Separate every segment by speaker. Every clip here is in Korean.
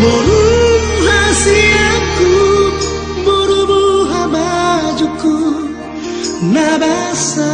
Speaker 1: 모르 하시않고 모르 무하마주고 나바사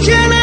Speaker 1: can